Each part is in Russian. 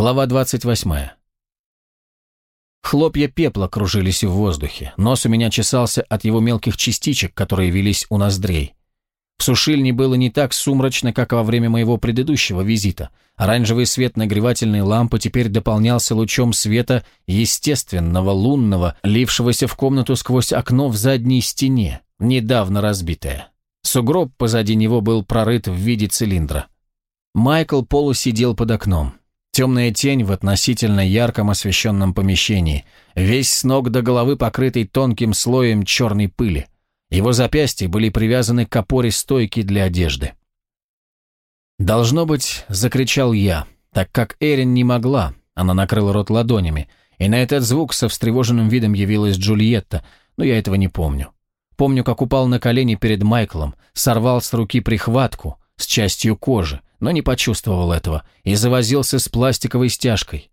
Глава 28. Хлопья пепла кружились в воздухе. Нос у меня чесался от его мелких частичек, которые велись у ноздрей. В сушильне было не так сумрачно, как во время моего предыдущего визита. Оранжевый свет нагревательной лампы теперь дополнялся лучом света естественного, лунного, лившегося в комнату сквозь окно в задней стене, недавно разбитое. Сугроб позади него был прорыт в виде цилиндра. Майкл полусидел под окном. Темная тень в относительно ярком освещенном помещении, весь с ног до головы покрытый тонким слоем черной пыли. Его запястья были привязаны к опоре стойки для одежды. «Должно быть», — закричал я, так как Эрин не могла, она накрыла рот ладонями, и на этот звук со встревоженным видом явилась Джульетта, но я этого не помню. Помню, как упал на колени перед Майклом, сорвал с руки прихватку с частью кожи, но не почувствовал этого и завозился с пластиковой стяжкой.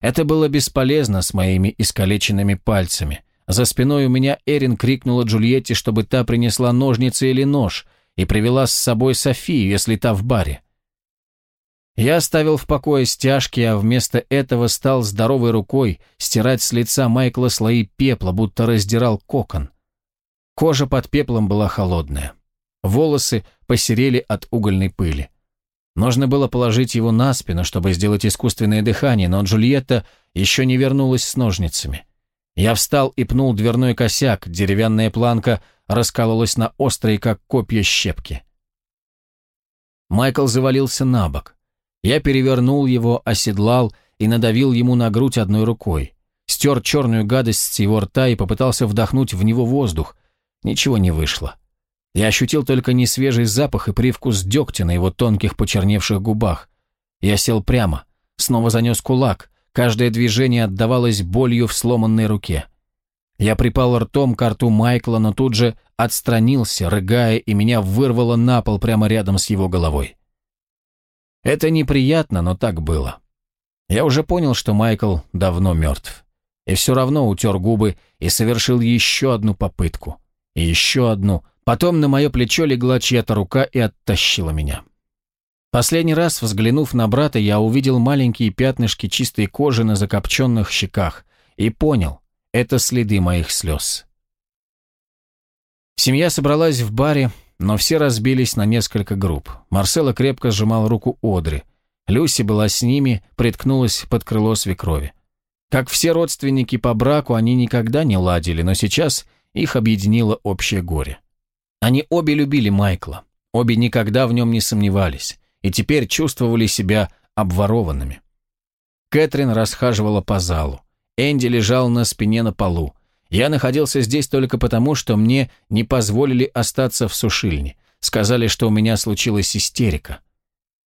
Это было бесполезно с моими искалеченными пальцами. За спиной у меня Эрин крикнула Джульетте, чтобы та принесла ножницы или нож и привела с собой Софию, если та в баре. Я оставил в покое стяжки, а вместо этого стал здоровой рукой стирать с лица Майкла слои пепла, будто раздирал кокон. Кожа под пеплом была холодная. Волосы посерели от угольной пыли. Нужно было положить его на спину, чтобы сделать искусственное дыхание, но Джульетта еще не вернулась с ножницами. Я встал и пнул дверной косяк, деревянная планка раскололась на острые, как копья, щепки. Майкл завалился на бок. Я перевернул его, оседлал и надавил ему на грудь одной рукой. Стер черную гадость с его рта и попытался вдохнуть в него воздух. Ничего не вышло. Я ощутил только несвежий запах и привкус дегтя на его тонких почерневших губах. Я сел прямо, снова занес кулак, каждое движение отдавалось болью в сломанной руке. Я припал ртом к рту Майкла, но тут же отстранился, рыгая, и меня вырвало на пол прямо рядом с его головой. Это неприятно, но так было. Я уже понял, что Майкл давно мертв. И все равно утер губы и совершил еще одну попытку. И еще одну, Потом на мое плечо легла чья-то рука и оттащила меня. Последний раз, взглянув на брата, я увидел маленькие пятнышки чистой кожи на закопченных щеках и понял, это следы моих слез. Семья собралась в баре, но все разбились на несколько групп. Марсело крепко сжимал руку Одри. Люси была с ними, приткнулась под крыло свекрови. Как все родственники по браку, они никогда не ладили, но сейчас их объединило общее горе. Они обе любили Майкла, обе никогда в нем не сомневались, и теперь чувствовали себя обворованными. Кэтрин расхаживала по залу. Энди лежал на спине на полу. Я находился здесь только потому, что мне не позволили остаться в сушильне. Сказали, что у меня случилась истерика.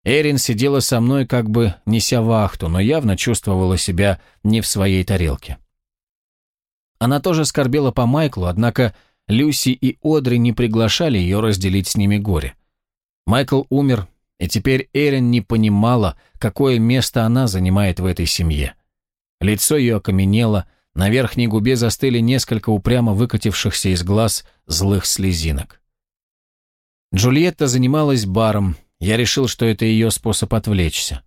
Эрин сидела со мной, как бы неся вахту, но явно чувствовала себя не в своей тарелке. Она тоже скорбела по Майклу, однако Люси и Одри не приглашали ее разделить с ними горе. Майкл умер, и теперь Эрин не понимала, какое место она занимает в этой семье. Лицо ее окаменело, на верхней губе застыли несколько упрямо выкатившихся из глаз злых слезинок. Джульетта занималась баром, я решил, что это ее способ отвлечься.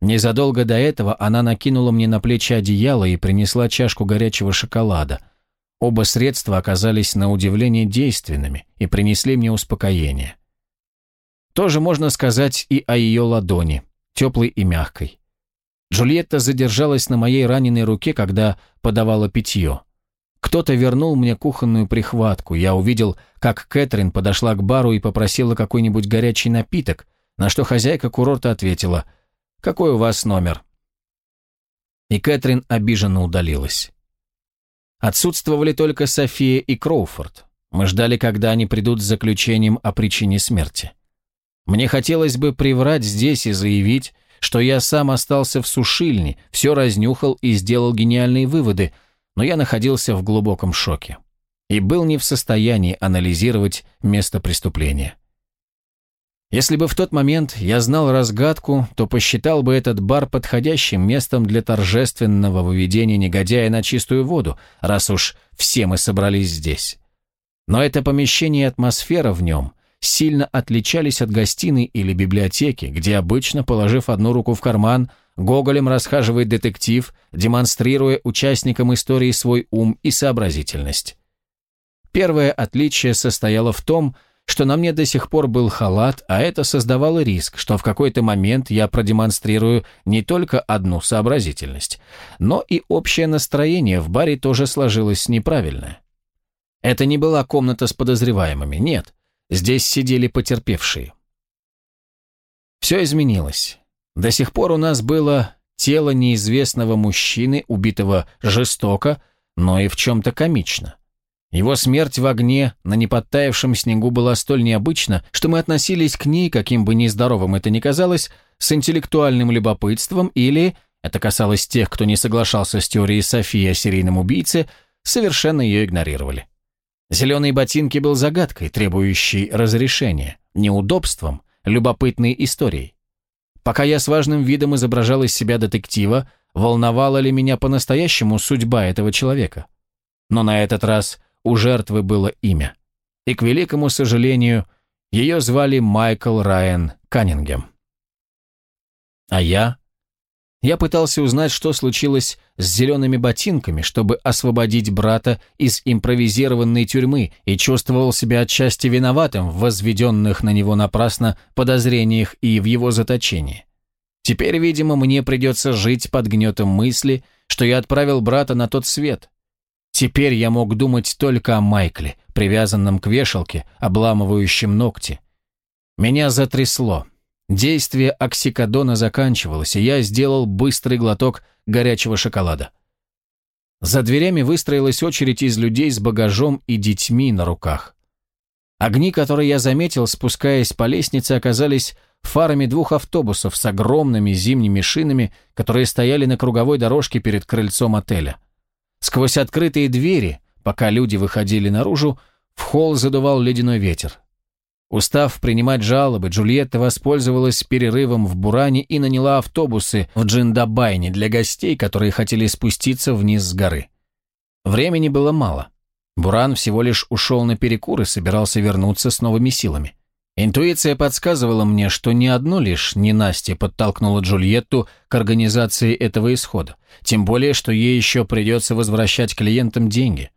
Незадолго до этого она накинула мне на плечи одеяло и принесла чашку горячего шоколада – Оба средства оказались на удивление действенными и принесли мне успокоение. Тоже можно сказать и о ее ладони, теплой и мягкой. Джульетта задержалась на моей раненой руке, когда подавала питье. Кто-то вернул мне кухонную прихватку. Я увидел, как Кэтрин подошла к бару и попросила какой-нибудь горячий напиток, на что хозяйка курорта ответила «Какой у вас номер?» И Кэтрин обиженно удалилась. Отсутствовали только София и Кроуфорд. Мы ждали, когда они придут с заключением о причине смерти. Мне хотелось бы приврать здесь и заявить, что я сам остался в сушильне, все разнюхал и сделал гениальные выводы, но я находился в глубоком шоке и был не в состоянии анализировать место преступления. Если бы в тот момент я знал разгадку, то посчитал бы этот бар подходящим местом для торжественного выведения негодяя на чистую воду, раз уж все мы собрались здесь. Но это помещение и атмосфера в нем, сильно отличались от гостиной или библиотеки, где обычно, положив одну руку в карман, Гоголем расхаживает детектив, демонстрируя участникам истории свой ум и сообразительность. Первое отличие состояло в том, что на мне до сих пор был халат, а это создавало риск, что в какой-то момент я продемонстрирую не только одну сообразительность, но и общее настроение в баре тоже сложилось неправильное. Это не была комната с подозреваемыми, нет. Здесь сидели потерпевшие. Все изменилось. До сих пор у нас было тело неизвестного мужчины, убитого жестоко, но и в чем-то комично. Его смерть в огне на неподтаявшем снегу была столь необычна, что мы относились к ней, каким бы нездоровым это ни казалось, с интеллектуальным любопытством или, это касалось тех, кто не соглашался с теорией Софии о серийном убийце, совершенно ее игнорировали. Зеленые ботинки был загадкой, требующей разрешения, неудобством, любопытной историей. Пока я с важным видом изображал из себя детектива, волновала ли меня по-настоящему судьба этого человека? Но на этот раз у жертвы было имя. И, к великому сожалению, ее звали Майкл Райан Каннингем. А я? Я пытался узнать, что случилось с зелеными ботинками, чтобы освободить брата из импровизированной тюрьмы и чувствовал себя отчасти виноватым в возведенных на него напрасно подозрениях и в его заточении. Теперь, видимо, мне придется жить под гнетом мысли, что я отправил брата на тот свет, Теперь я мог думать только о Майкле, привязанном к вешалке, обламывающем ногти. Меня затрясло. Действие оксикодона заканчивалось, и я сделал быстрый глоток горячего шоколада. За дверями выстроилась очередь из людей с багажом и детьми на руках. Огни, которые я заметил, спускаясь по лестнице, оказались фарами двух автобусов с огромными зимними шинами, которые стояли на круговой дорожке перед крыльцом отеля. Сквозь открытые двери, пока люди выходили наружу, в холл задувал ледяной ветер. Устав принимать жалобы, Джульетта воспользовалась перерывом в Буране и наняла автобусы в Джиндабайне для гостей, которые хотели спуститься вниз с горы. Времени было мало. Буран всего лишь ушел на перекур и собирался вернуться с новыми силами. Интуиция подсказывала мне, что не одно лишь ненастье подтолкнуло Джульетту к организации этого исхода, тем более, что ей еще придется возвращать клиентам деньги.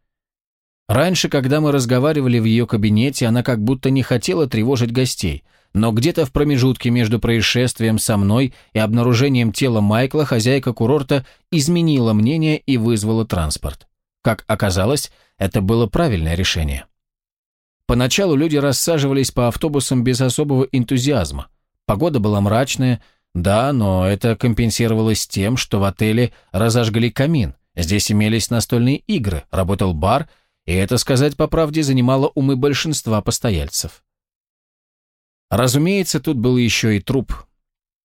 Раньше, когда мы разговаривали в ее кабинете, она как будто не хотела тревожить гостей, но где-то в промежутке между происшествием со мной и обнаружением тела Майкла хозяйка курорта изменила мнение и вызвала транспорт. Как оказалось, это было правильное решение. Поначалу люди рассаживались по автобусам без особого энтузиазма. Погода была мрачная, да, но это компенсировалось тем, что в отеле разожгли камин, здесь имелись настольные игры, работал бар, и это, сказать по правде, занимало умы большинства постояльцев. Разумеется, тут был еще и труп.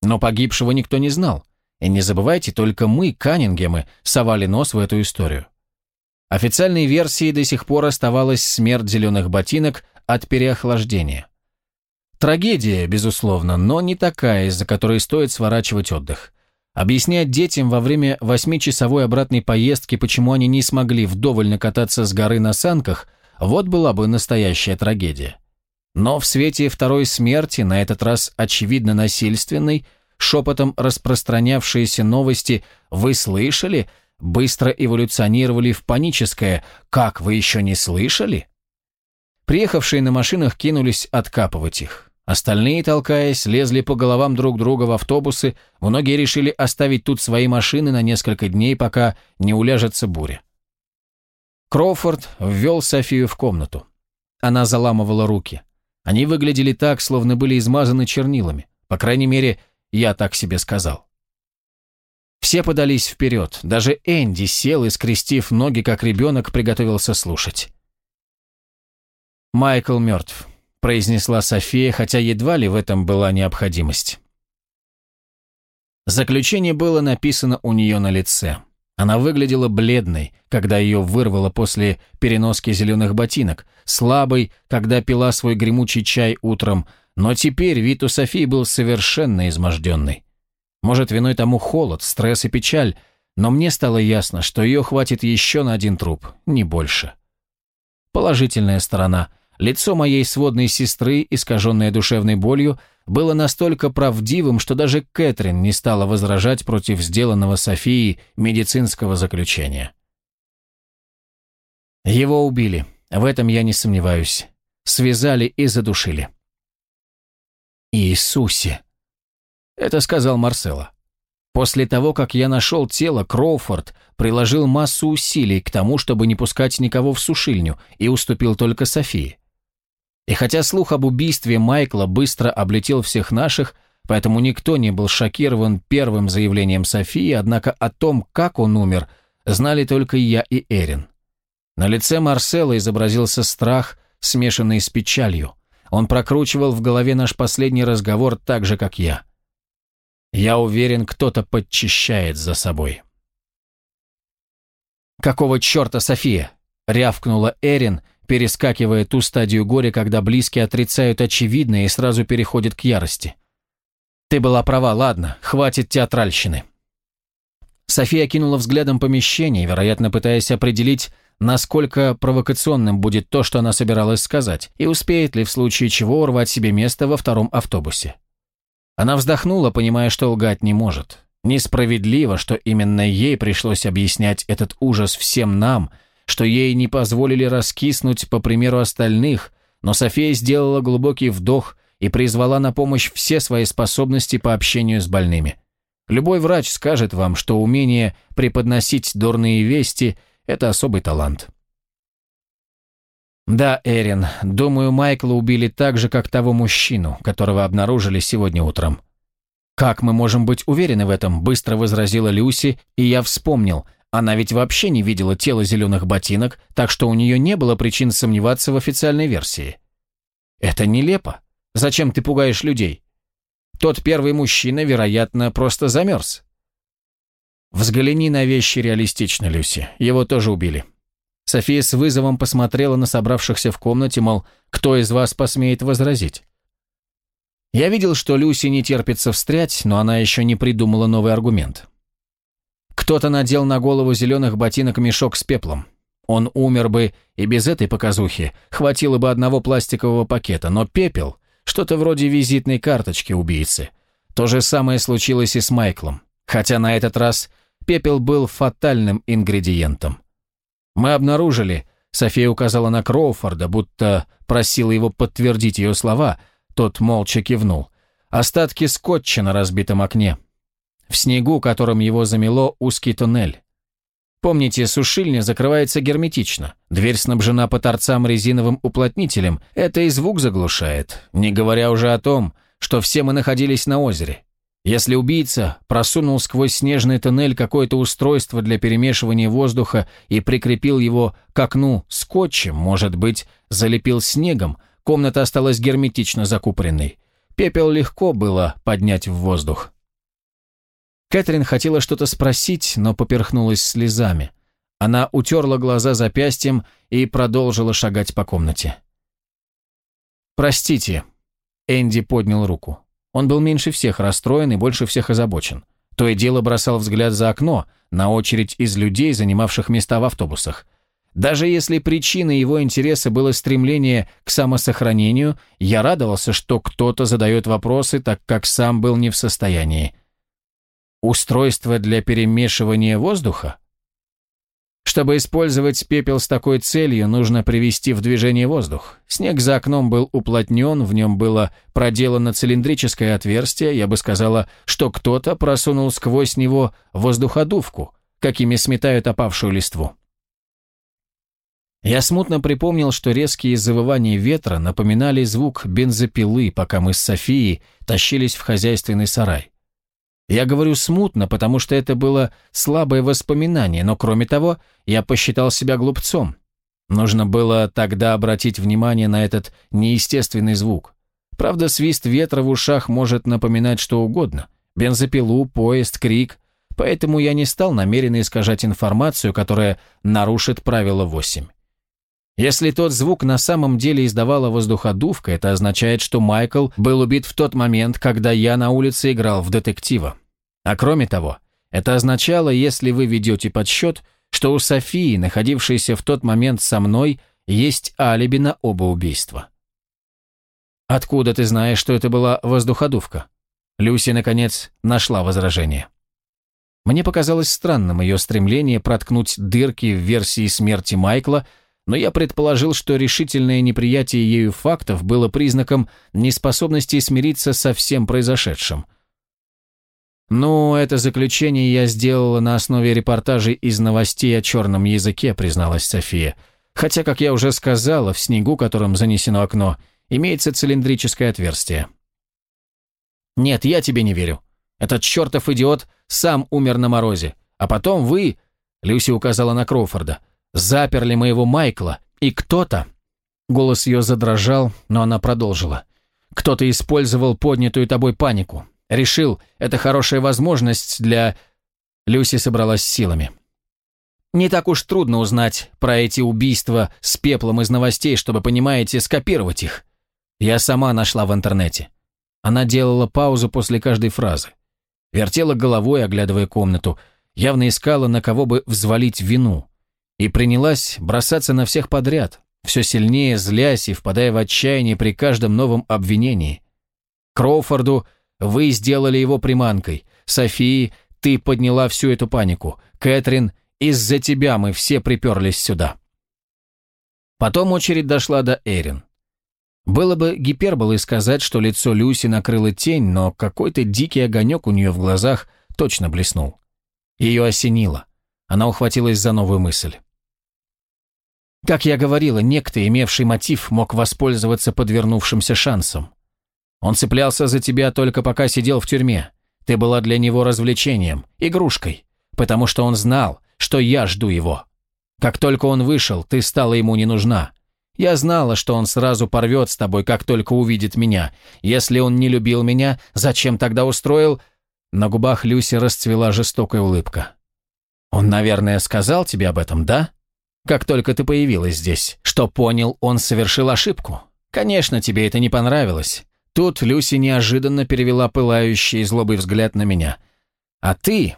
Но погибшего никто не знал. И не забывайте, только мы, Каннингемы, совали нос в эту историю. Официальной версией до сих пор оставалась смерть зеленых ботинок от переохлаждения. Трагедия, безусловно, но не такая, из-за которой стоит сворачивать отдых. Объяснять детям во время восьмичасовой обратной поездки, почему они не смогли вдоволь накататься с горы на санках, вот была бы настоящая трагедия. Но в свете второй смерти, на этот раз очевидно насильственной, шепотом распространявшиеся новости «Вы слышали?» Быстро эволюционировали в паническое «Как, вы еще не слышали?». Приехавшие на машинах кинулись откапывать их. Остальные, толкаясь, лезли по головам друг друга в автобусы, многие решили оставить тут свои машины на несколько дней, пока не уляжется буря. Кроуфорд ввел Софию в комнату. Она заламывала руки. Они выглядели так, словно были измазаны чернилами. По крайней мере, я так себе сказал. Все подались вперед, даже Энди сел и, скрестив ноги, как ребенок, приготовился слушать. «Майкл мертв», — произнесла София, хотя едва ли в этом была необходимость. Заключение было написано у нее на лице. Она выглядела бледной, когда ее вырвало после переноски зеленых ботинок, слабой, когда пила свой гремучий чай утром, но теперь вид у Софии был совершенно изможденный. Может, виной тому холод, стресс и печаль, но мне стало ясно, что ее хватит еще на один труп, не больше. Положительная сторона. Лицо моей сводной сестры, искаженное душевной болью, было настолько правдивым, что даже Кэтрин не стала возражать против сделанного Софией медицинского заключения. Его убили, в этом я не сомневаюсь. Связали и задушили. «Иисусе!» Это сказал Марсело. После того, как я нашел тело, Кроуфорд приложил массу усилий к тому, чтобы не пускать никого в сушильню, и уступил только Софии. И хотя слух об убийстве Майкла быстро облетел всех наших, поэтому никто не был шокирован первым заявлением Софии, однако о том, как он умер, знали только я и Эрин. На лице Марсела изобразился страх, смешанный с печалью. Он прокручивал в голове наш последний разговор так же, как я. Я уверен, кто-то подчищает за собой. «Какого черта, София?» — рявкнула Эрин, перескакивая ту стадию горя, когда близкие отрицают очевидное и сразу переходят к ярости. «Ты была права, ладно, хватит театральщины». София кинула взглядом помещение, вероятно, пытаясь определить, насколько провокационным будет то, что она собиралась сказать, и успеет ли в случае чего урвать себе место во втором автобусе. Она вздохнула, понимая, что лгать не может. Несправедливо, что именно ей пришлось объяснять этот ужас всем нам – что ей не позволили раскиснуть по примеру остальных, но София сделала глубокий вдох и призвала на помощь все свои способности по общению с больными. Любой врач скажет вам, что умение преподносить дурные вести – это особый талант. Да, Эрин, думаю, Майкла убили так же, как того мужчину, которого обнаружили сегодня утром. Как мы можем быть уверены в этом, быстро возразила Люси, и я вспомнил – она ведь вообще не видела тела зеленых ботинок, так что у нее не было причин сомневаться в официальной версии. Это нелепо. Зачем ты пугаешь людей? Тот первый мужчина, вероятно, просто замерз. Взгляни на вещи реалистично, Люси. Его тоже убили. София с вызовом посмотрела на собравшихся в комнате, мол, кто из вас посмеет возразить. Я видел, что Люси не терпится встрять, но она еще не придумала новый аргумент. Кто-то надел на голову зеленых ботинок мешок с пеплом. Он умер бы и без этой показухи, хватило бы одного пластикового пакета, но пепел – что-то вроде визитной карточки убийцы. То же самое случилось и с Майклом, хотя на этот раз пепел был фатальным ингредиентом. Мы обнаружили, София указала на Кроуфорда, будто просила его подтвердить ее слова, тот молча кивнул, остатки скотча на разбитом окне – в снегу, которым его замело, узкий туннель. Помните, сушильня закрывается герметично. Дверь снабжена по торцам резиновым уплотнителем. Это и звук заглушает, не говоря уже о том, что все мы находились на озере. Если убийца просунул сквозь снежный туннель какое-то устройство для перемешивания воздуха и прикрепил его к окну скотчем, может быть, залепил снегом, комната осталась герметично закупоренной. Пепел легко было поднять в воздух. Кэтрин хотела что-то спросить, но поперхнулась слезами. Она утерла глаза запястьем и продолжила шагать по комнате. «Простите», — Энди поднял руку. Он был меньше всех расстроен и больше всех озабочен. То и дело бросал взгляд за окно, на очередь из людей, занимавших места в автобусах. Даже если причиной его интереса было стремление к самосохранению, я радовался, что кто-то задает вопросы, так как сам был не в состоянии. Устройство для перемешивания воздуха? Чтобы использовать пепел с такой целью, нужно привести в движение воздух. Снег за окном был уплотнен, в нем было проделано цилиндрическое отверстие, я бы сказала, что кто-то просунул сквозь него воздуходувку, какими сметают опавшую листву. Я смутно припомнил, что резкие завывания ветра напоминали звук бензопилы, пока мы с Софией тащились в хозяйственный сарай. Я говорю смутно, потому что это было слабое воспоминание, но кроме того, я посчитал себя глупцом. Нужно было тогда обратить внимание на этот неестественный звук. Правда, свист ветра в ушах может напоминать что угодно. Бензопилу, поезд, крик. Поэтому я не стал намеренно искажать информацию, которая нарушит правило 8. Если тот звук на самом деле издавала воздуходувка, это означает, что Майкл был убит в тот момент, когда я на улице играл в детектива. А кроме того, это означало, если вы ведете подсчет, что у Софии, находившейся в тот момент со мной, есть алиби на оба убийства. «Откуда ты знаешь, что это была воздуходувка?» Люси, наконец, нашла возражение. Мне показалось странным ее стремление проткнуть дырки в версии смерти Майкла, но я предположил, что решительное неприятие ею фактов было признаком неспособности смириться со всем произошедшим. «Ну, это заключение я сделала на основе репортажей из новостей о черном языке», призналась София. «Хотя, как я уже сказала, в снегу, которым занесено окно, имеется цилиндрическое отверстие». «Нет, я тебе не верю. Этот чертов идиот сам умер на морозе. А потом вы...» Люси указала на Кроуфорда заперли моего Майкла, и кто-то...» Голос ее задрожал, но она продолжила. «Кто-то использовал поднятую тобой панику. Решил, это хорошая возможность для...» Люси собралась силами. «Не так уж трудно узнать про эти убийства с пеплом из новостей, чтобы, понимаете, скопировать их. Я сама нашла в интернете». Она делала паузу после каждой фразы. Вертела головой, оглядывая комнату, явно искала, на кого бы взвалить вину и принялась бросаться на всех подряд, все сильнее злясь и впадая в отчаяние при каждом новом обвинении. Кроуфорду вы сделали его приманкой, Софии ты подняла всю эту панику, Кэтрин, из-за тебя мы все приперлись сюда. Потом очередь дошла до Эрин. Было бы гиперболой сказать, что лицо Люси накрыло тень, но какой-то дикий огонек у нее в глазах точно блеснул. Ее осенило. Она ухватилась за новую мысль. Как я говорила, некто, имевший мотив, мог воспользоваться подвернувшимся шансом. Он цеплялся за тебя только пока сидел в тюрьме. Ты была для него развлечением, игрушкой, потому что он знал, что я жду его. Как только он вышел, ты стала ему не нужна. Я знала, что он сразу порвет с тобой, как только увидит меня. Если он не любил меня, зачем тогда устроил...» На губах Люси расцвела жестокая улыбка. «Он, наверное, сказал тебе об этом, да?» Как только ты появилась здесь, что понял, он совершил ошибку. Конечно, тебе это не понравилось. Тут Люси неожиданно перевела пылающий злобый взгляд на меня. А ты...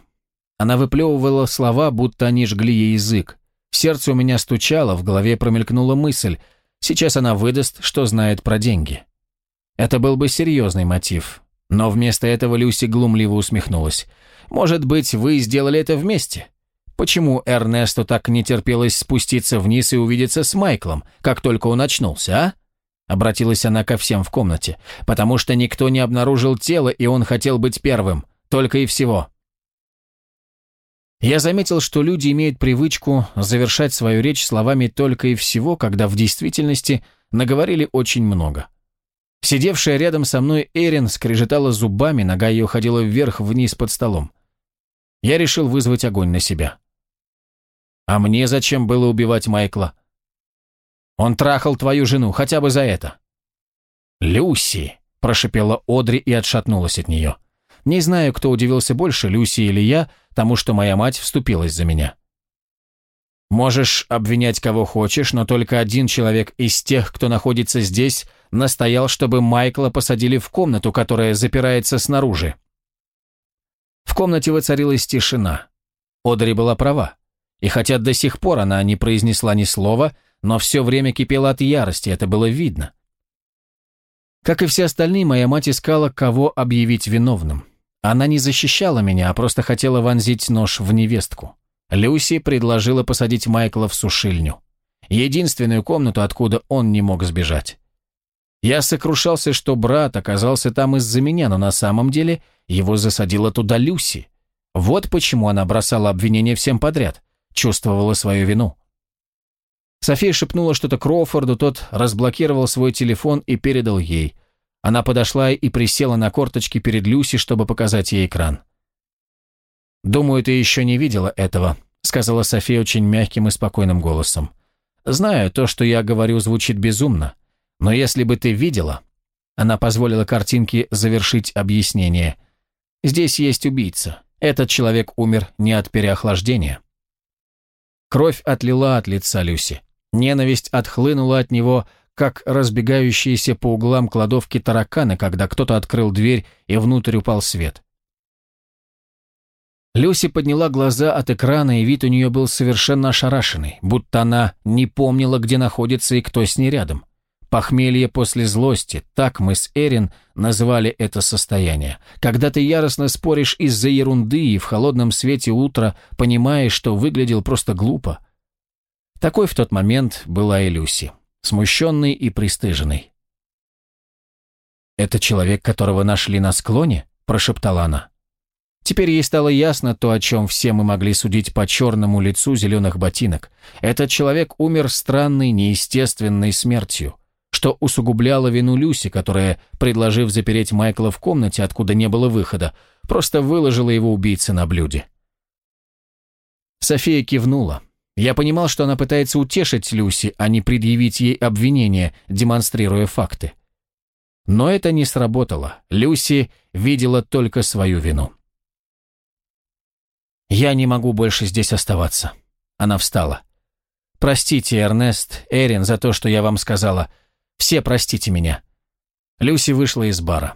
Она выплевывала слова, будто они жгли ей язык. Сердце у меня стучало, в голове промелькнула мысль. Сейчас она выдаст, что знает про деньги. Это был бы серьезный мотив. Но вместо этого Люси глумливо усмехнулась. «Может быть, вы сделали это вместе? Почему Эрнесту так не терпелось спуститься вниз и увидеться с Майклом, как только он очнулся, а? Обратилась она ко всем в комнате. Потому что никто не обнаружил тело, и он хотел быть первым. Только и всего. Я заметил, что люди имеют привычку завершать свою речь словами «только и всего», когда в действительности наговорили очень много. Сидевшая рядом со мной Эрин скрежетала зубами, нога ее ходила вверх-вниз под столом. Я решил вызвать огонь на себя. А мне зачем было убивать Майкла? Он трахал твою жену, хотя бы за это. Люси, прошипела Одри и отшатнулась от нее. Не знаю, кто удивился больше, Люси или я, тому, что моя мать вступилась за меня. Можешь обвинять кого хочешь, но только один человек из тех, кто находится здесь, настоял, чтобы Майкла посадили в комнату, которая запирается снаружи. В комнате воцарилась тишина. Одри была права. И хотя до сих пор она не произнесла ни слова, но все время кипела от ярости, это было видно. Как и все остальные, моя мать искала, кого объявить виновным. Она не защищала меня, а просто хотела вонзить нож в невестку. Люси предложила посадить Майкла в сушильню. Единственную комнату, откуда он не мог сбежать. Я сокрушался, что брат оказался там из-за меня, но на самом деле его засадила туда Люси. Вот почему она бросала обвинения всем подряд чувствовала свою вину. София шепнула что-то Кроуфорду, тот разблокировал свой телефон и передал ей. Она подошла и присела на корточки перед Люси, чтобы показать ей экран. «Думаю, ты еще не видела этого», — сказала София очень мягким и спокойным голосом. «Знаю, то, что я говорю, звучит безумно, но если бы ты видела...» Она позволила картинке завершить объяснение. «Здесь есть убийца. Этот человек умер не от переохлаждения». Кровь отлила от лица Люси. Ненависть отхлынула от него, как разбегающиеся по углам кладовки тараканы, когда кто-то открыл дверь и внутрь упал свет. Люси подняла глаза от экрана, и вид у нее был совершенно ошарашенный, будто она не помнила, где находится и кто с ней рядом. Похмелье после злости, так мы с Эрин называли это состояние. Когда ты яростно споришь из-за ерунды и в холодном свете утра понимаешь, что выглядел просто глупо. Такой в тот момент была и Люси, смущенной и пристыженной. «Это человек, которого нашли на склоне?» – прошептала она. Теперь ей стало ясно то, о чем все мы могли судить по черному лицу зеленых ботинок. Этот человек умер странной, неестественной смертью, что усугубляло вину Люси, которая, предложив запереть Майкла в комнате, откуда не было выхода, просто выложила его убийце на блюде. София кивнула. Я понимал, что она пытается утешить Люси, а не предъявить ей обвинение, демонстрируя факты. Но это не сработало. Люси видела только свою вину. «Я не могу больше здесь оставаться». Она встала. «Простите, Эрнест, Эрин, за то, что я вам сказала. Все простите меня». Люси вышла из бара.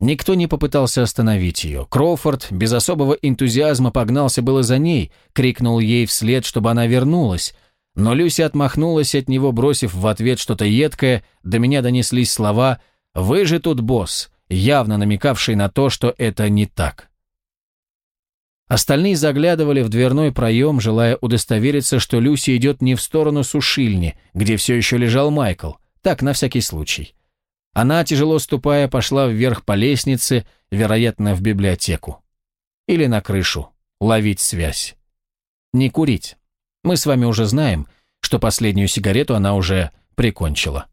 Никто не попытался остановить ее. Кроуфорд без особого энтузиазма погнался было за ней, крикнул ей вслед, чтобы она вернулась. Но Люси отмахнулась от него, бросив в ответ что-то едкое, до меня донеслись слова «Вы же тут босс», явно намекавший на то, что это не так. Остальные заглядывали в дверной проем, желая удостовериться, что Люси идет не в сторону сушильни, где все еще лежал Майкл, так, на всякий случай. Она, тяжело ступая, пошла вверх по лестнице, вероятно, в библиотеку. Или на крышу, ловить связь. Не курить. Мы с вами уже знаем, что последнюю сигарету она уже прикончила.